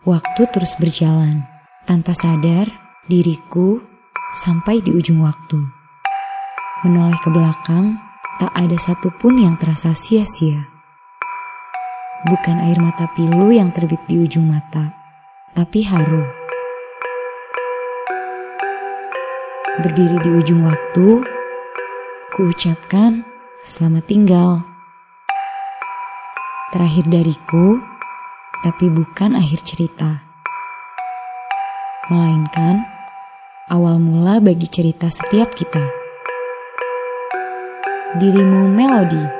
Waktu terus berjalan. Tanpa sadar, diriku sampai di ujung waktu. Menoleh ke belakang, tak ada satupun yang terasa sia-sia. Bukan air mata pilu yang terbit di ujung mata, tapi haru. Berdiri di ujung waktu, ku ucapkan selamat tinggal. Terakhir dariku, tapi bukan akhir cerita. Melainkan awal mula bagi cerita setiap kita. Dirimu melodi.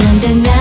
Diriku yang sekarang